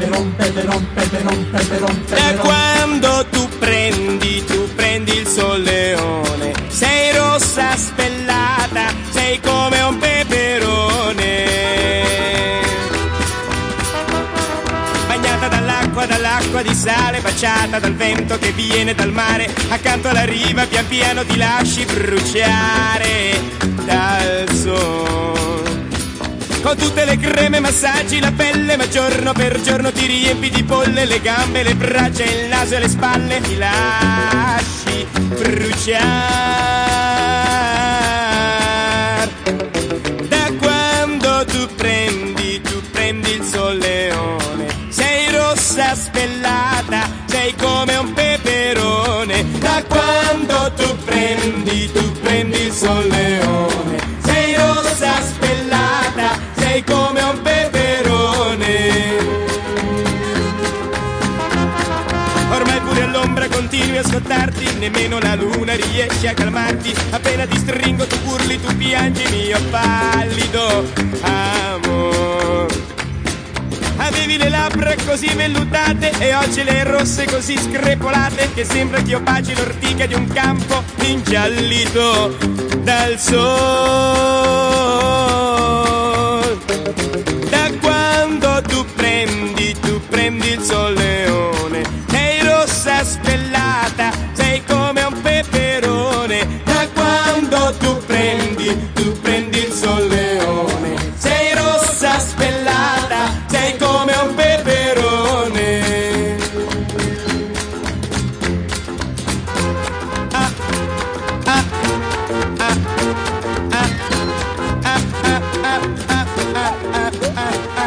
peperon, peperon, peperon, peperon, Da quando tu prendi, tu prendi il solleone, sei rossa spellata, sei come un peperone. Bagnata dall'acqua, dall'acqua di sale, baciata dal vento che viene dal mare, accanto alla riva pian piano ti lasci bruciare dal sole. Con tutte le creme massaggi la pelle, ma giorno per giorno ti riempi di polle le gambe, le braccia, il naso e le spalle, ti lasci bruciare. Da quando tu prendi, tu prendi il solleone, sei rossa spellata, sei come un peperone. Da quando tu prendi, tu prendi il solleone, a nemmeno la luna riesce a calmarti. Appena ti stringo tu urli, tu piangi mio pallido amore. Avevi le labbra così vellutate e oggi le rosse così screpolate che sembra che io baci l'ortica di un campo ingiallito dal sol. Da quando tu prendi, tu prendi il solleone, tu prendi il solleone, sei rossa spellata, sei come un peperone. Ah, ah, ah, ah, ah, ah, ah, ah, ah, ah, ah, ah.